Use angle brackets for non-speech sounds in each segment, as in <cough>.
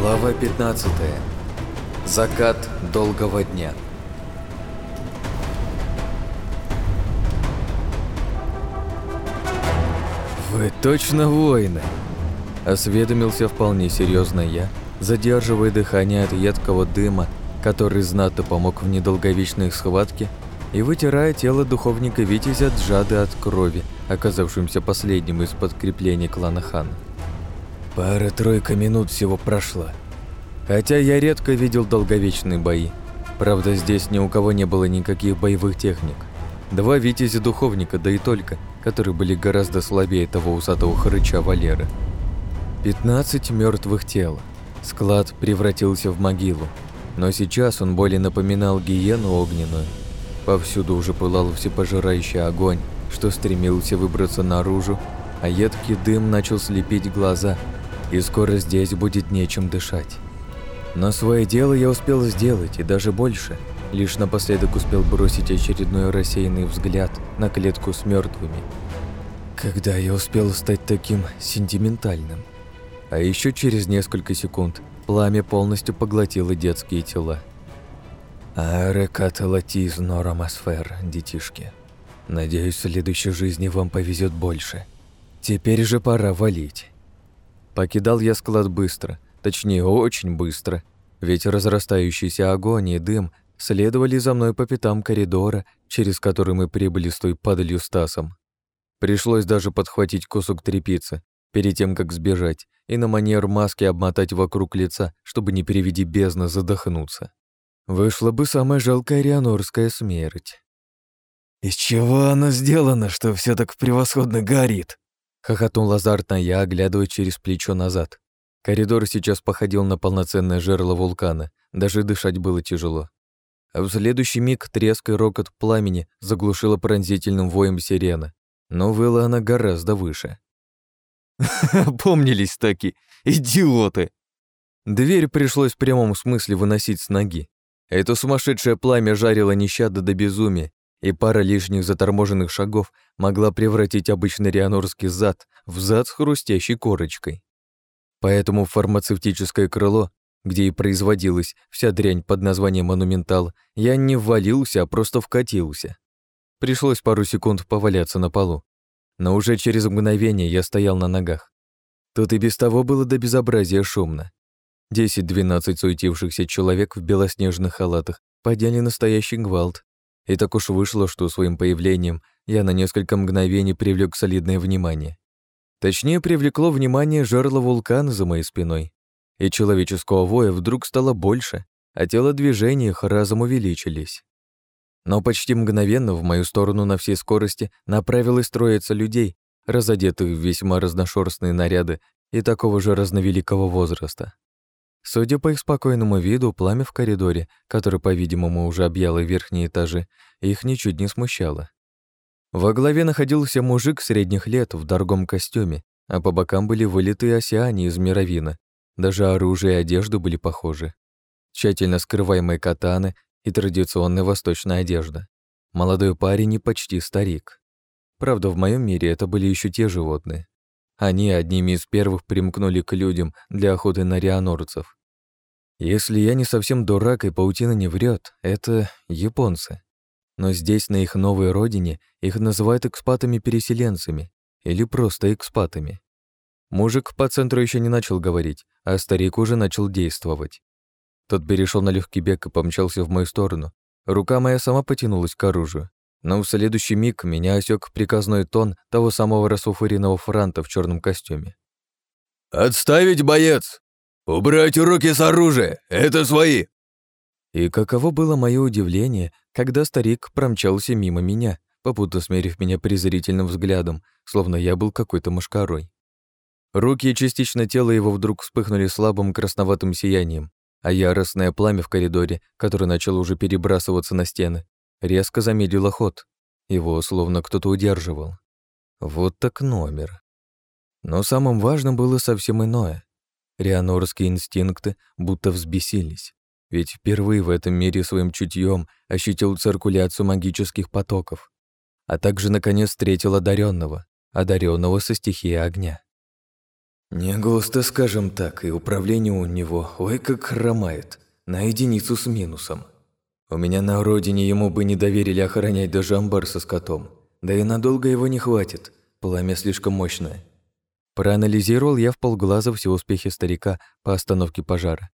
Глава 15. Закат долгого дня. «Вы точно воины?» Осведомился вполне серьезно я, задерживая дыхание от едкого дыма, который знатно помог в недолговечной схватке, и вытирая тело духовника Витязя от жады от крови, оказавшимся последним из подкреплений клана Хана. Пара-тройка минут всего прошла. Хотя я редко видел долговечные бои. Правда, здесь ни у кого не было никаких боевых техник. Два витязя духовника, да и только, которые были гораздо слабее того усатого хрыча Валеры. 15 мертвых тел. Склад превратился в могилу. Но сейчас он более напоминал гиену огненную. Повсюду уже пылал всепожирающий огонь, что стремился выбраться наружу, а едкий дым начал слепить глаза – и скоро здесь будет нечем дышать. Но свое дело я успел сделать, и даже больше. Лишь напоследок успел бросить очередной рассеянный взгляд на клетку с мертвыми. Когда я успел стать таким сентиментальным? А еще через несколько секунд пламя полностью поглотило детские тела. Арекаталатиз норомосфер, детишки. Надеюсь, в следующей жизни вам повезет больше. Теперь же пора валить. Покидал я склад быстро, точнее, очень быстро, ведь разрастающийся огонь и дым следовали за мной по пятам коридора, через который мы прибыли с той падалью Стасом. Пришлось даже подхватить кусок трепицы перед тем, как сбежать, и на манер маски обмотать вокруг лица, чтобы не переведи бездна задохнуться. Вышла бы самая жалкая рианорская смерть. «Из чего оно сделано, что все так превосходно горит?» Хохотнул азартно я, оглядывая через плечо назад. Коридор сейчас походил на полноценное жерло вулкана, даже дышать было тяжело. А в следующий миг треск и рокот пламени заглушила пронзительным воем сирена, но выла она гораздо выше. <laughs> «Помнились таки, идиоты!» Дверь пришлось в прямом смысле выносить с ноги. Это сумасшедшее пламя жарило нещадно до безумия, и пара лишних заторможенных шагов могла превратить обычный рианорский зад в зад с хрустящей корочкой. Поэтому фармацевтическое крыло, где и производилась вся дрянь под названием «Монументал», я не ввалился, а просто вкатился. Пришлось пару секунд поваляться на полу. Но уже через мгновение я стоял на ногах. Тут и без того было до безобразия шумно. Десять-двенадцать суетившихся человек в белоснежных халатах подняли настоящий гвалт, и так уж вышло, что своим появлением я на несколько мгновений привлек солидное внимание. Точнее, привлекло внимание жерло вулкана за моей спиной. И человеческого воя вдруг стало больше, а телодвижения их разом увеличились. Но почти мгновенно в мою сторону на всей скорости направилась троица людей, разодетых в весьма разношерстные наряды и такого же разновеликого возраста. Судя по их спокойному виду, пламя в коридоре, который, по-видимому, уже объяло верхние этажи, их ничуть не смущало. Во главе находился мужик средних лет в дорогом костюме, а по бокам были вылитые осяне из мировина. Даже оружие и одежду были похожи. Тщательно скрываемые катаны и традиционная восточная одежда. Молодой парень и почти старик. Правда, в моем мире это были еще те животные. Они одними из первых примкнули к людям для охоты на рианорцев. Если я не совсем дурак и паутина не врет, это японцы. Но здесь, на их новой родине, их называют экспатами-переселенцами или просто экспатами. Мужик по центру еще не начал говорить, а старик уже начал действовать. Тот перешел на легкий бег и помчался в мою сторону. Рука моя сама потянулась к оружию. Но в следующий миг меня осек приказной тон того самого расфуфыренного франта в черном костюме. «Отставить, боец! Убрать руки с оружия! Это свои!» И каково было мое удивление, когда старик промчался мимо меня, попутно смерив меня презрительным взглядом, словно я был какой-то мошкарой. Руки и частично тело его вдруг вспыхнули слабым красноватым сиянием, а яростное пламя в коридоре, которое начало уже перебрасываться на стены, резко замедлила ход. Его словно кто-то удерживал. Вот так номер. Но самым важным было совсем иное. Рианорские инстинкты будто взбесились. Ведь впервые в этом мире своим чутьем ощутил циркуляцию магических потоков, а также, наконец, встретил одаренного, одаренного со стихией огня. Не густо, скажем так, и управление у него, ой, как хромает, на единицу с минусом. У меня на родине ему бы не доверили охранять даже амбар со скотом. Да и надолго его не хватит, пламя слишком мощное. Проанализировал я в полглаза все успехи старика по остановке пожара.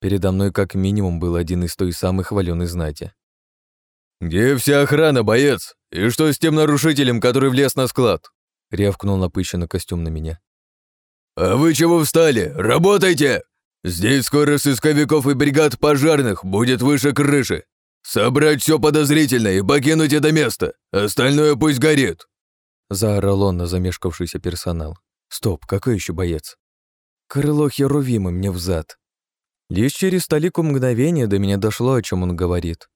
Передо мной как минимум был один из той самой хваленой знати. «Где вся охрана, боец? И что с тем нарушителем, который влез на склад?» — рявкнул напыщенно костюм на меня. «А вы чего встали? Работайте! Здесь скоро сысковиков и бригад пожарных будет выше крыши. Собрать все подозрительное и покинуть это место. Остальное пусть горит!» Заорал он на замешкавшийся персонал. «Стоп, какой еще боец?» Крыло Херувима мне взад. Лишь через толику мгновения до меня дошло, о чем он говорит.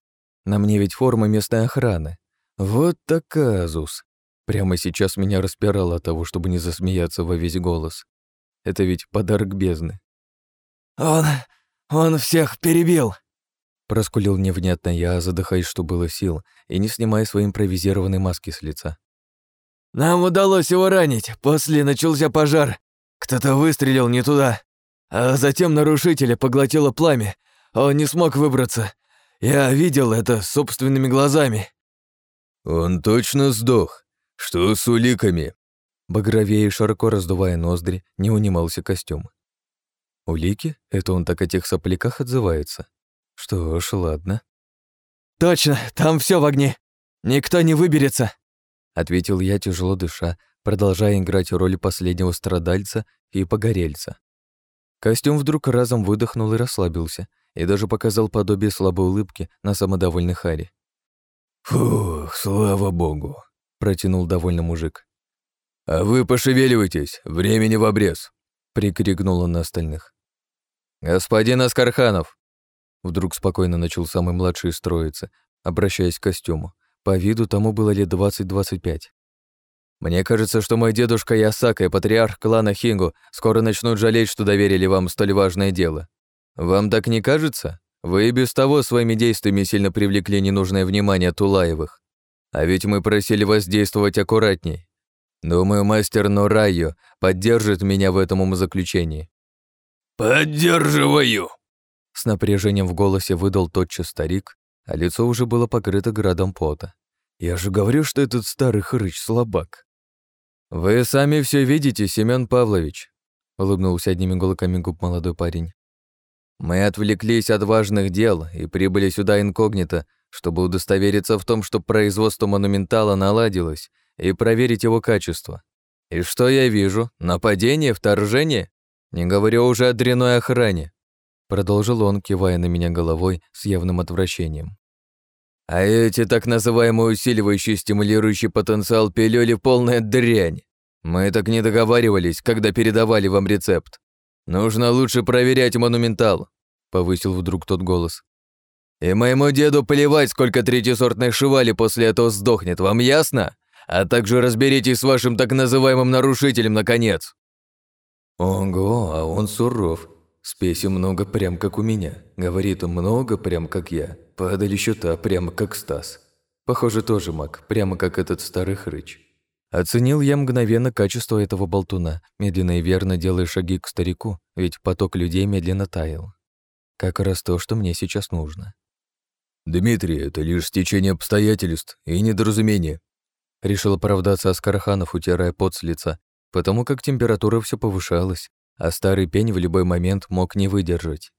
На мне ведь форма местной охраны. Вот так казус. Прямо сейчас меня распирало от того, чтобы не засмеяться во весь голос. Это ведь подарок бездны. «Он... он всех перебил!» Проскулил невнятно я, задыхаясь, что было сил, и не снимая своей импровизированной маски с лица. «Нам удалось его ранить. После начался пожар. Кто-то выстрелил не туда. А затем нарушителя поглотило пламя. Он не смог выбраться. Я видел это собственными глазами». «Он точно сдох. Что с уликами?» Багровее, широко раздувая ноздри, не унимался костюм. «Улики? Это он так о тех сопляках отзывается? Что ж, ладно». «Точно, там все в огне. Никто не выберется», — ответил я, тяжело дыша, продолжая играть роль последнего страдальца и погорельца. Костюм вдруг разом выдохнул и расслабился, и даже показал подобие слабой улыбки на самодовольной Харе. «Фух, слава богу», — протянул довольно мужик. «А вы пошевеливайтесь, времени в обрез!» — прикрикнул на остальных. «Господин Аскарханов!» Вдруг спокойно начал самый младший троицы, обращаясь к костюму. По виду тому было лет 20-25. «Мне кажется, что мой дедушка Ясака и патриарх клана Хингу скоро начнут жалеть, что доверили вам столь важное дело. Вам так не кажется? Вы и без того своими действиями сильно привлекли ненужное внимание Тулаевых. А ведь мы просили вас действовать аккуратней. Думаю, мастер Норайо поддержит меня в этом умозаключении». «Поддерживаю!» С напряжением в голосе выдал тотчас старик, а лицо уже было покрыто градом пота. «Я же говорю, что этот старый хрыч слабак». «Вы сами все видите, Семен Павлович», — улыбнулся одними уголками губ молодой парень. «Мы отвлеклись от важных дел и прибыли сюда инкогнито, чтобы удостовериться в том, что производство монументала наладилось, и проверить его качество. И что я вижу? Нападение, вторжение? Не говорю уже о дряной охране. Продолжил он, кивая на меня головой с явным отвращением. А эти так называемые усиливающие стимулирующий потенциал пилюли полная дрянь. Мы так не договаривались, когда передавали вам рецепт. Нужно лучше проверять монументал, повысил вдруг тот голос. И моему деду плевать, сколько третьесортной шивали после этого сдохнет, вам ясно? А также разберитесь с вашим так называемым нарушителем, наконец». Ого, а он суров. Спеси много, прям как у меня. Говорит много, прям как я. Падали счета, прямо как Стас. Похоже, тоже маг, прямо как этот старый хрыч. Оценил я мгновенно качество этого болтуна, медленно и верно делая шаги к старику, ведь поток людей медленно таял. Как раз то, что мне сейчас нужно. «Дмитрий, это лишь стечение обстоятельств и недоразумение. Решил оправдаться Аскарханов, утирая пот с лица, потому как температура все повышалась, а старый пень в любой момент мог не выдержать.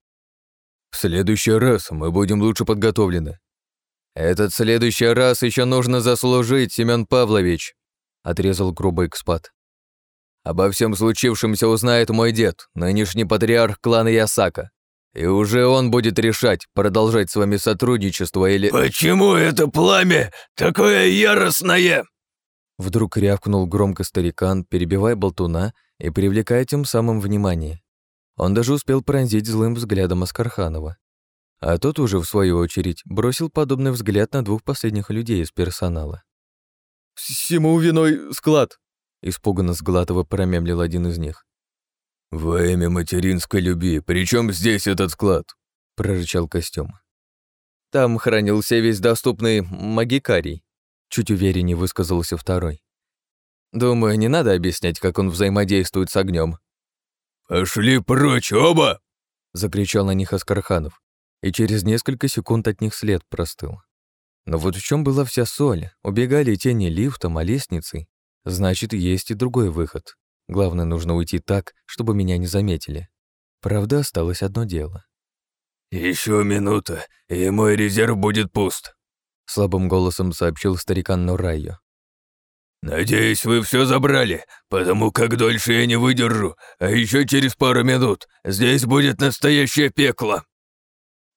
«В следующий раз мы будем лучше подготовлены». «Этот следующий раз еще нужно заслужить, Семен Павлович», — отрезал грубый экспат. «Обо всем случившемся узнает мой дед, нынешний патриарх клана Ясака. И уже он будет решать, продолжать с вами сотрудничество или...» «Почему это пламя такое яростное?» Вдруг рявкнул громко старикан, перебивая болтуна и привлекая тем самым внимание. Он даже успел пронзить злым взглядом Аскарханова. А тот уже, в свою очередь, бросил подобный взгляд на двух последних людей из персонала. «Всему виной склад!» Испуганно сглатово промемлил один из них. «Во имя материнской любви, при чем здесь этот склад?» прорычал костюм. Там хранился весь доступный магикарий, чуть увереннее высказался второй. Думаю, не надо объяснять, как он взаимодействует с огнем. «Пошли прочь, оба!» — закричал на них Аскарханов, и через несколько секунд от них след простыл. Но вот в чем была вся соль? Убегали те не лифтом, а лестницей. Значит, есть и другой выход. Главное, нужно уйти так, чтобы меня не заметили. Правда, осталось одно дело. Еще минута, и мой резерв будет пуст», — слабым голосом сообщил старикан Нурайо. «Надеюсь, вы все забрали, потому как дольше я не выдержу, а еще через пару минут здесь будет настоящее пекло».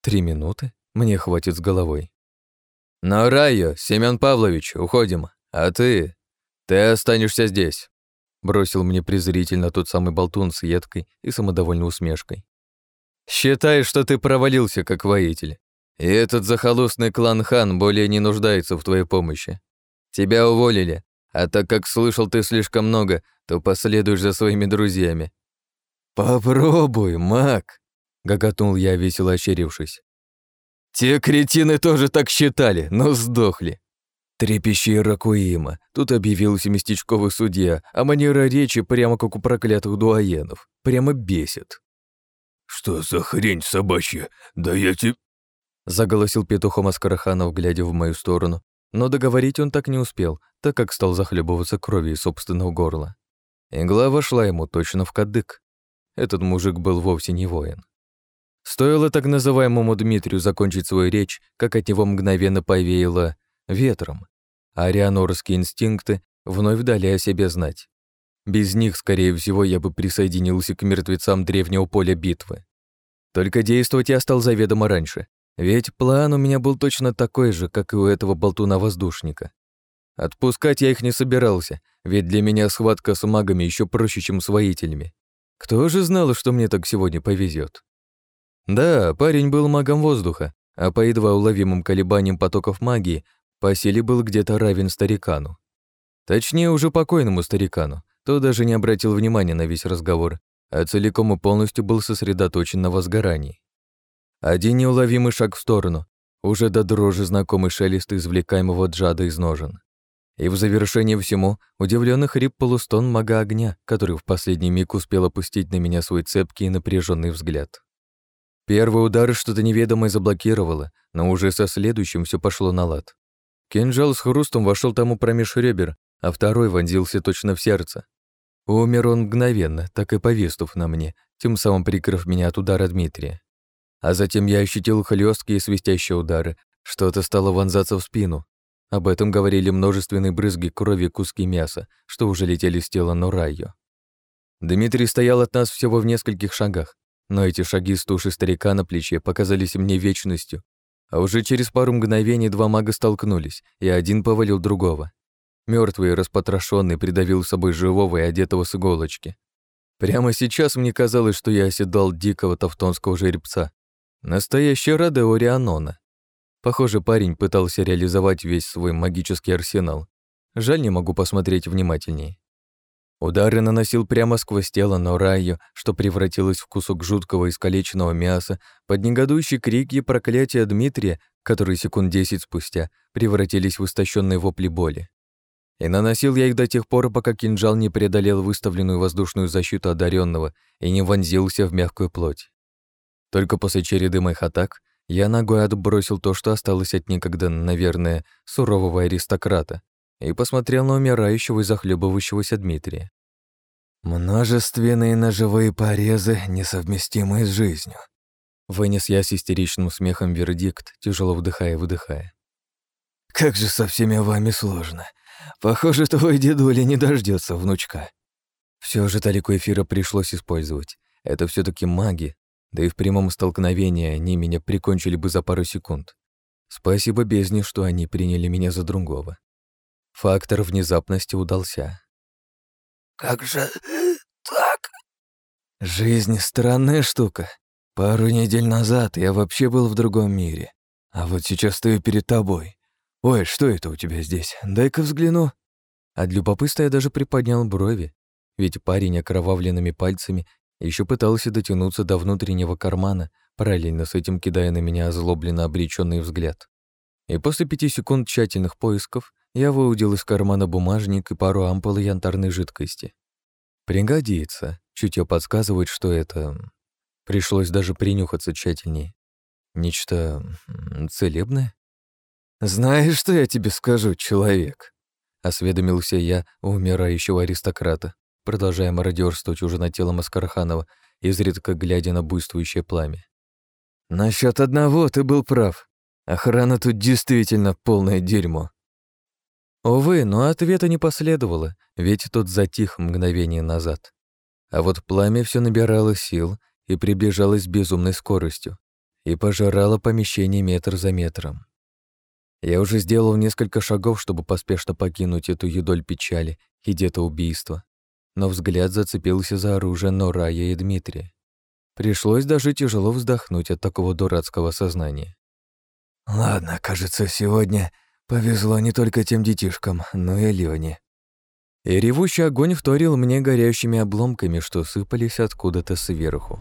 Три минуты? Мне хватит с головой. «Нурайо, Семен Павлович, уходим. А ты? Ты останешься здесь», — бросил мне презрительно тот самый болтун с едкой и самодовольной усмешкой. «Считай, что ты провалился как воитель, и этот захолустный клан Хан более не нуждается в твоей помощи. Тебя уволили, а так как слышал ты слишком много, то последуешь за своими друзьями». «Попробуй, маг!» — гоготнул я, весело ощерившись. «Те кретины тоже так считали, но сдохли». Три пещеры Ракуима. Тут объявился местечковый судья, а манера речи прямо как у проклятых дуаенов. Прямо бесит. «Что за хрень собачья? Да я тебе...» Заголосил петухом Аскараханов, глядя в мою сторону, но договорить он так не успел, так как стал захлебываться кровью из собственного горла. Игла вошла ему точно в кадык. Этот мужик был вовсе не воин. Стоило так называемому Дмитрию закончить свою речь, как от него мгновенно повеяло ветром, а рианорские инстинкты вновь дали о себе знать. Без них, скорее всего, я бы присоединился к мертвецам древнего поля битвы. Только действовать я стал заведомо раньше, ведь план у меня был точно такой же, как и у этого болтуна-воздушника. Отпускать я их не собирался, ведь для меня схватка с магами еще проще, чем с воителями. Кто же знал, что мне так сегодня повезет? Да, парень был магом воздуха, а по едва уловимым колебаниям потоков магии по силе был где-то равен старикану. Точнее, уже покойному старикану, то даже не обратил внимания на весь разговор, а целиком и полностью был сосредоточен на возгорании. Один неуловимый шаг в сторону, уже до дрожи знакомый шелест извлекаемого джада из ножен. И в завершение всему удивленный хрип полустон мага огня, который в последний миг успел опустить на меня свой цепкий и напряженный взгляд. Первый удар что-то неведомое заблокировало, но уже со следующим все пошло на лад. Кинжал с хрустом вошел тому промеж ребер, а второй вонзился точно в сердце. Умер он мгновенно, так и повиснув на мне, тем самым прикрыв меня от удара Дмитрия. А затем я ощутил хлесткие свистящие удары, что-то стало вонзаться в спину. Об этом говорили множественные брызги крови и куски мяса, что уже летели с тела Нурайо. Дмитрий стоял от нас всего в нескольких шагах, но эти шаги с туши старика на плече показались мне вечностью, а уже через пару мгновений два мага столкнулись, и один повалил другого. Мертвый распотрошенный придавил с собой живого и одетого с иголочки. Прямо сейчас мне казалось, что я оседал дикого тавтонского жеребца, Настоящая Родео Рианона. Похоже, парень пытался реализовать весь свой магический арсенал. Жаль, не могу посмотреть внимательнее. Удары наносил прямо сквозь тело Норайо, что превратилось в кусок жуткого искалеченного мяса, под негодующие крики и проклятия Дмитрия, которые секунд десять спустя превратились в истощенные вопли боли. И наносил я их до тех пор, пока кинжал не преодолел выставленную воздушную защиту одаренного и не вонзился в мягкую плоть. Только после череды моих атак я ногой отбросил то, что осталось от некогда, наверное, сурового аристократа, и посмотрел на умирающего и захлебывающегося Дмитрия. «Множественные ножевые порезы, несовместимые с жизнью», вынес я с истеричным смехом вердикт, тяжело вдыхая и выдыхая. «Как же со всеми вами сложно. Похоже, твой дедуля не дождется внучка». Все же талику эфира пришлось использовать. Это все таки маги, да и в прямом столкновении они меня прикончили бы за пару секунд. Спасибо бездне, что они приняли меня за другого. Фактор внезапности удался. «Как же так?» «Жизнь — странная штука. Пару недель назад я вообще был в другом мире. А вот сейчас стою перед тобой. Ой, что это у тебя здесь? Дай-ка взгляну». От любопытства я даже приподнял брови, ведь парень окровавленными пальцами еще пытался дотянуться до внутреннего кармана, параллельно с этим кидая на меня озлобленно обреченный взгляд. И после пяти секунд тщательных поисков я выудил из кармана бумажник и пару ампул янтарной жидкости. Пригодится. Чутье подсказывает, что это... Пришлось даже принюхаться тщательнее. Нечто целебное? «Знаешь, что я тебе скажу, человек?» Осведомился я у умирающего аристократа, продолжая мародерствовать уже над телом Аскарханова, изредка глядя на буйствующее пламя. Насчет одного ты был прав. Охрана тут действительно полное дерьмо. Увы, но ответа не последовало, ведь тот затих мгновение назад. А вот пламя все набирало сил и приближалось с безумной скоростью и пожирало помещение метр за метром. Я уже сделал несколько шагов, чтобы поспешно покинуть эту юдоль печали и где-то убийства, но взгляд зацепился за оружие Норая и Дмитрия. Пришлось даже тяжело вздохнуть от такого дурацкого сознания. «Ладно, кажется, сегодня повезло не только тем детишкам, но и Лене». И ревущий огонь вторил мне горящими обломками, что сыпались откуда-то сверху.